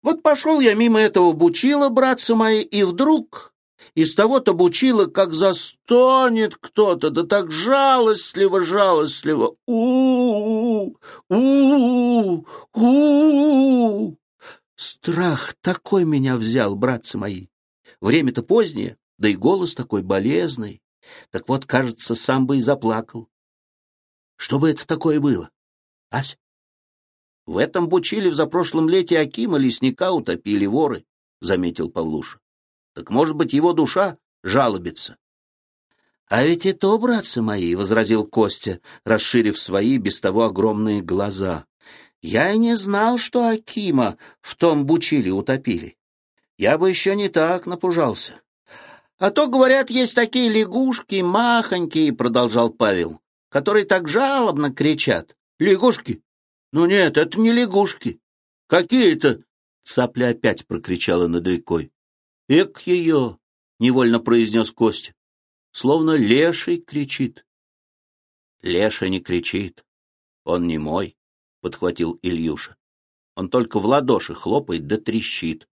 Вот пошел я мимо этого бучила, братцы мои, и вдруг из того-то бучила как застонет кто-то, да так жалостливо-жалостливо. у у у у Страх такой меня взял, братцы мои. Время-то позднее, да и голос такой болезный. Так вот, кажется, сам бы и заплакал. Что бы это такое было? Ась? В этом бучиле в запрошлом лете Акима лесника утопили воры, — заметил Павлуша. Так, может быть, его душа жалобится. — А ведь это, братцы мои, — возразил Костя, расширив свои без того огромные глаза. — Я и не знал, что Акима в том бучиле утопили. Я бы еще не так напужался. А то, говорят, есть такие лягушки, махонькие, продолжал Павел, которые так жалобно кричат.
Лягушки? Ну нет, это не лягушки. Какие это? Цапля опять прокричала над рекой. Эк ее! Невольно произнес Костя. Словно леший кричит. Леша не кричит. Он не мой, подхватил Ильюша. Он только в ладоши хлопает да трещит.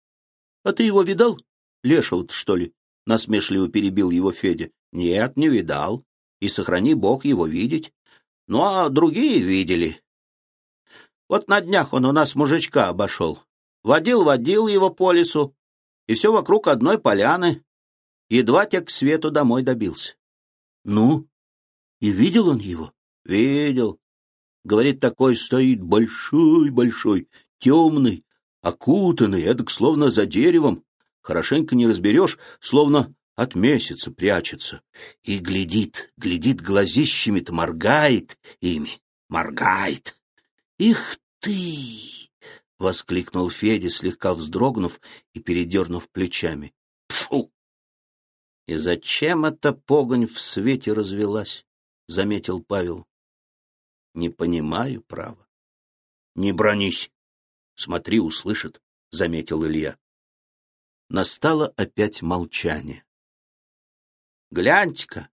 А ты его видал? Лешего что ли? Насмешливо перебил его Федя. Нет, не видал. И сохрани Бог его видеть. Ну, а другие видели. Вот на днях он у нас мужичка обошел. Водил-водил его по лесу, и все вокруг одной поляны. Едва те к свету домой добился. Ну, и видел он его? Видел. Говорит, такой стоит большой-большой, темный, окутанный, эдак словно за деревом. Хорошенько не разберешь, словно от месяца прячется. И глядит, глядит глазищами-то, моргает ими, моргает. Их ты! — воскликнул Федя, слегка вздрогнув и передернув плечами. Фу! И зачем эта погонь в свете развелась? — заметил Павел. — Не понимаю, право. — Не бронись. Смотри, услышит, — заметил Илья. Настало опять молчание. — Гляньте-ка,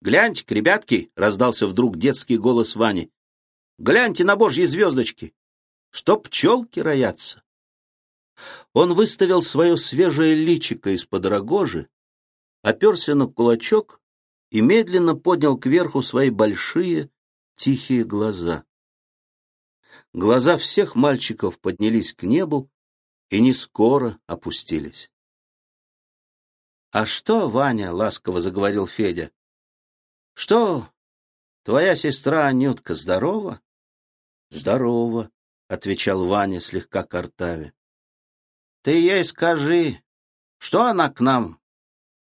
гляньте-ка, ребятки, — раздался вдруг детский голос Вани. — Гляньте на божьи звездочки что пчелки роятся. Он выставил свое свежее личико из-под рогожи, оперся на кулачок и медленно поднял кверху свои большие тихие глаза. Глаза всех мальчиков поднялись к небу и не скоро опустились. — А что, Ваня, — ласково заговорил Федя, — что, твоя сестра Анютка здорова? — Здорова, отвечал Ваня слегка картаве. Ты ей скажи, что она к нам?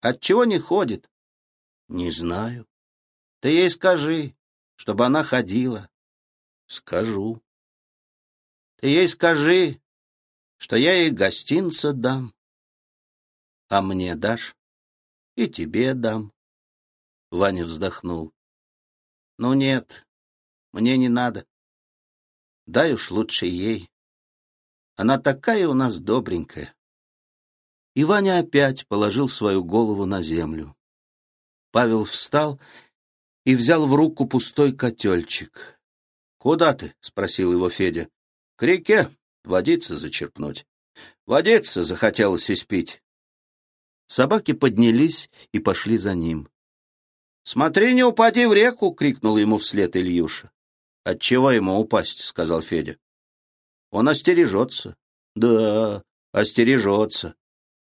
Отчего не ходит? Не знаю. Ты ей скажи, чтобы она ходила. Скажу. Ты ей скажи, что я ей гостинца дам. А мне дашь? И тебе дам. Ваня вздохнул. Ну нет, мне не надо. Дай уж лучше ей. Она такая у нас добренькая. И Ваня опять положил свою голову на землю. Павел встал и взял в руку пустой котельчик. — Куда ты? — спросил его Федя. — К реке. Водиться зачерпнуть. Водиться захотелось испить. Собаки поднялись и пошли за ним. — Смотри, не упади в реку! — крикнул ему вслед Ильюша. Отчего ему упасть, сказал Федя. Он остережется. Да, остережется.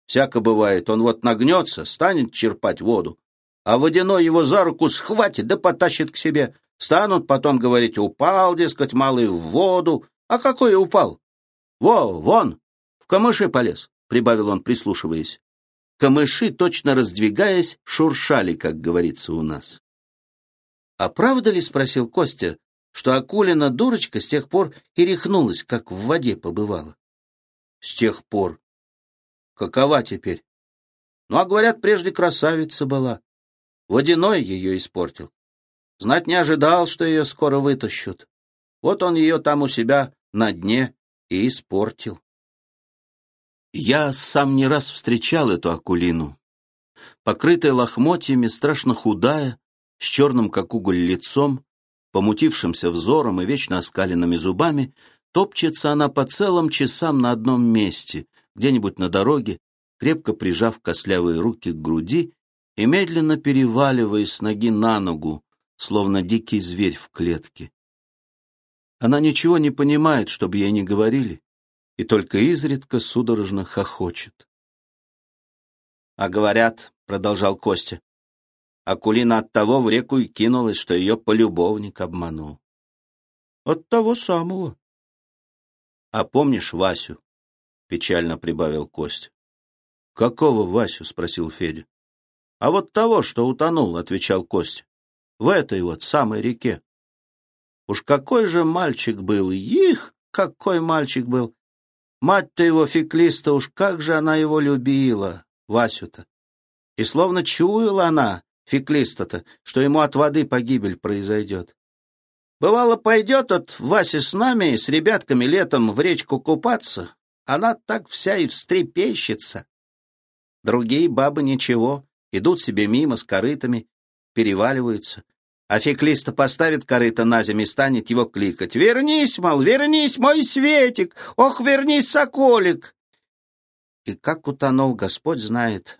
Всяко бывает, он вот нагнется, станет черпать воду, а водяной его за руку схватит да потащит к себе. Станут потом говорить, упал, дескать, малый в воду. А какой упал? Во, вон, в камыши полез, прибавил он, прислушиваясь. Камыши, точно раздвигаясь, шуршали, как говорится у нас. — А правда ли, — спросил Костя, что Акулина дурочка с тех пор и рехнулась, как в воде побывала. С тех пор. Какова теперь? Ну, а говорят, прежде красавица была. Водяной ее испортил. Знать не ожидал, что ее скоро вытащут. Вот он ее там у себя на дне и испортил. Я сам не раз встречал эту Акулину. Покрытая лохмотьями, страшно худая, с черным, как уголь, лицом, помутившимся взором и вечно оскаленными зубами, топчется она по целым часам на одном месте, где-нибудь на дороге, крепко прижав костлявые руки к груди и медленно переваливаясь с ноги на ногу, словно дикий зверь в клетке. Она ничего не понимает, чтобы ей не говорили, и только изредка судорожно хохочет. — А говорят, — продолжал Костя, Акулина от того в реку и кинулась, что ее полюбовник обманул. От того самого. — А помнишь Васю? — печально прибавил Костя. — Какого Васю? — спросил Федя. — А вот того, что утонул, — отвечал Костя. — В этой вот самой реке. Уж какой же мальчик был! Их, какой мальчик был! Мать-то его феклиста, уж как же она его любила, Васю-то!
И словно чуяла она, феклиста-то, что ему от воды погибель произойдет. Бывало, пойдет от Васи с нами, с ребятками летом в речку купаться, она так вся и встрепещется. Другие бабы ничего, идут себе мимо с корытами, переваливаются. А феклиста поставит корыто на землю и станет его кликать. «Вернись, мол, вернись, мой Светик! Ох, вернись, соколик!» И как утонул, Господь знает.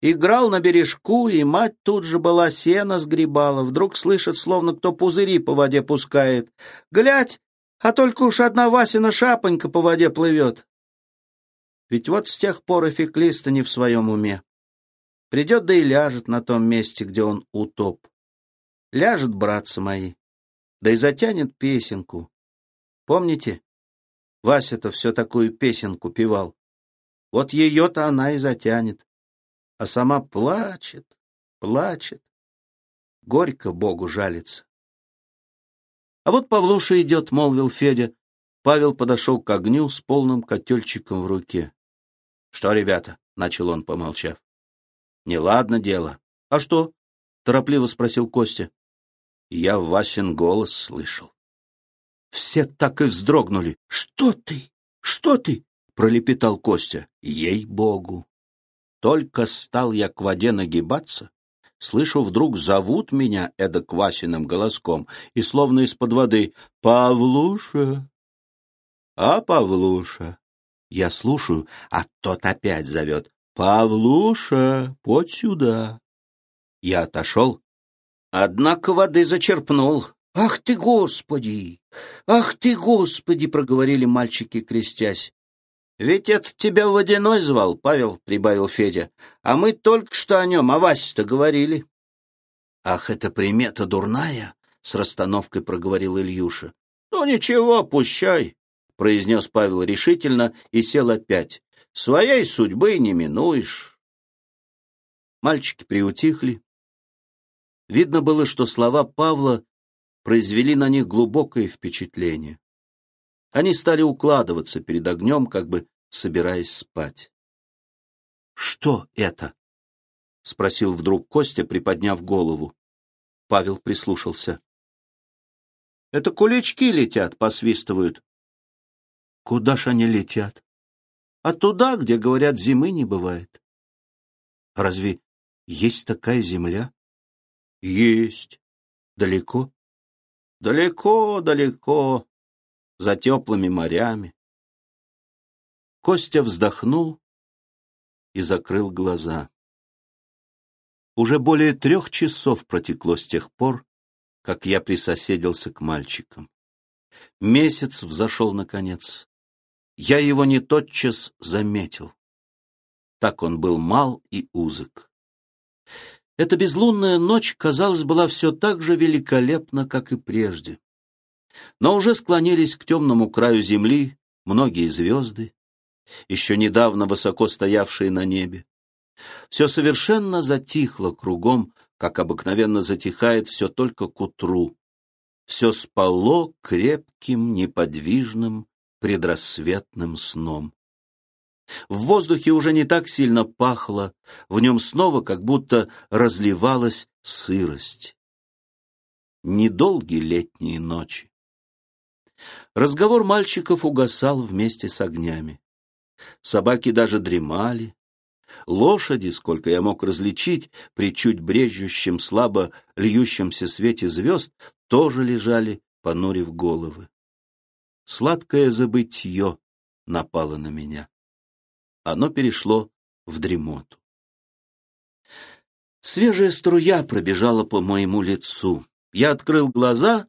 Играл на бережку, и мать тут же была сено сгребала. Вдруг слышит, словно кто пузыри по воде пускает. «Глядь, а только уж одна Васина шапонька по воде плывет». Ведь вот с тех пор и феклиста не в своем уме. Придет да и ляжет на том месте, где он утоп. Ляжет, братцы мои, да и затянет песенку. Помните, Вася-то все такую песенку певал. Вот ее-то она и затянет. А сама плачет, плачет. Горько Богу жалится. А вот Павлуша идет, молвил Федя. Павел подошел к огню с полным котельчиком в руке. — Что, ребята? — начал он, помолчав. Неладно дело. А что? Торопливо спросил Костя. Я Васин голос слышал. Все так и вздрогнули. Что ты? Что ты? Пролепетал Костя. Ей-богу. Только стал я к воде нагибаться, слышу, вдруг зовут меня эдак Васиным голоском, и словно из-под воды «Павлуша!» «А, Павлуша!» Я слушаю, а тот опять зовет «Павлуша, подь сюда!» Я отошел, однако воды зачерпнул. «Ах ты, Господи! Ах ты, Господи!» — проговорили мальчики, крестясь. «Ведь это тебя водяной звал, Павел», — прибавил Федя. «А мы только что о нем, о Васе-то говорили». «Ах, это примета дурная!» — с расстановкой проговорил Ильюша. «Ну ничего, пущай», — произнес Павел решительно и сел опять. Своей судьбы не минуешь. Мальчики приутихли. Видно было, что слова Павла произвели на них глубокое впечатление. Они стали укладываться перед огнем, как бы собираясь спать. «Что это?» — спросил вдруг Костя, приподняв голову. Павел прислушался. «Это кулички летят, посвистывают». «Куда ж они летят?» а туда, где, говорят, зимы не бывает. Разве есть такая земля? Есть. Далеко? Далеко, далеко, за теплыми морями. Костя вздохнул и закрыл глаза. Уже более трех часов протекло с тех пор, как я присоседился к мальчикам. Месяц взошел наконец. Я его не тотчас заметил. Так он был мал и узок. Эта безлунная ночь, казалось, была все так же великолепна, как и прежде. Но уже склонились к темному краю земли многие звезды, еще недавно высоко стоявшие на небе. Все совершенно затихло кругом, как обыкновенно затихает все только к утру. Все спало крепким, неподвижным, предрассветным сном. В воздухе уже не так сильно пахло, в нем снова как будто разливалась сырость. Недолгие летние ночи. Разговор мальчиков угасал вместе с огнями. Собаки даже дремали. Лошади, сколько я мог различить, при чуть брежущем, слабо льющемся свете звезд, тоже лежали, понурив головы. Сладкое забытье напало на меня. Оно перешло в дремоту. Свежая струя пробежала по моему лицу. Я открыл глаза,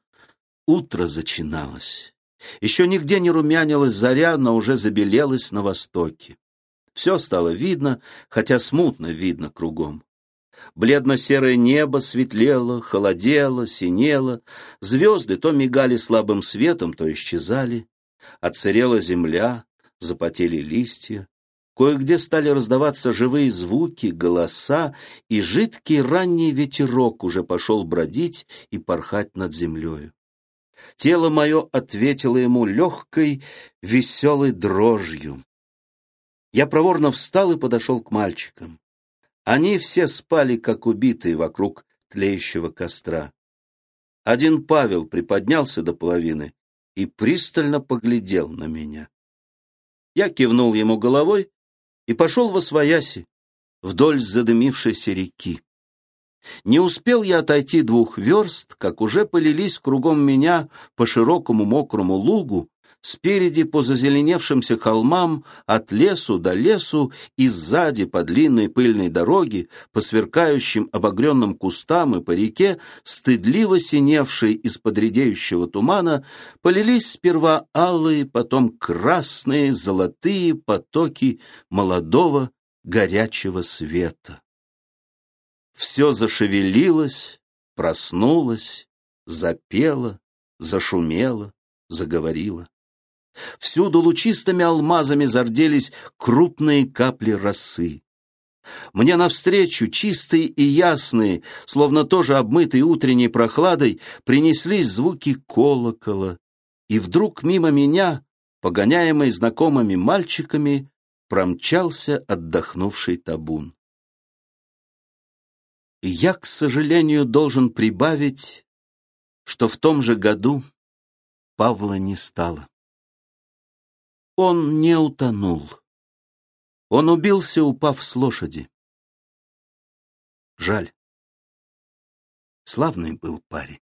утро зачиналось. Еще нигде не румянилась заря, но уже забелелась на востоке. Все стало видно, хотя смутно видно кругом. Бледно-серое небо светлело, холодело, синело, звезды то мигали слабым светом, то исчезали. Отсырела земля, запотели листья. Кое-где стали раздаваться живые звуки, голоса, и жидкий ранний ветерок уже пошел бродить и порхать над землею. Тело мое ответило ему легкой, веселой дрожью. Я проворно встал и подошел к мальчикам.
Они все спали, как убитые, вокруг тлеющего костра. Один Павел приподнялся до половины и пристально поглядел на меня. Я кивнул ему головой и пошел во свояси, вдоль задымившейся реки. Не успел я отойти двух верст, как уже полились кругом меня по широкому мокрому лугу спереди по зазеленевшимся холмам, от лесу до лесу и сзади по длинной пыльной дороге, по сверкающим обогренным кустам и по реке, стыдливо синевшей из-под редеющего тумана, полились сперва алые, потом красные, золотые потоки молодого горячего света. Все зашевелилось, проснулось, запело, зашумело, заговорило. Всюду лучистыми алмазами зарделись крупные капли росы. Мне навстречу, чистые и ясные, словно тоже обмытые утренней прохладой, принеслись звуки колокола, и вдруг мимо меня, погоняемый знакомыми мальчиками, промчался отдохнувший табун. Я, к сожалению, должен прибавить, что в том же году Павла не стало. Он не утонул. Он убился, упав с лошади. Жаль. Славный был парень.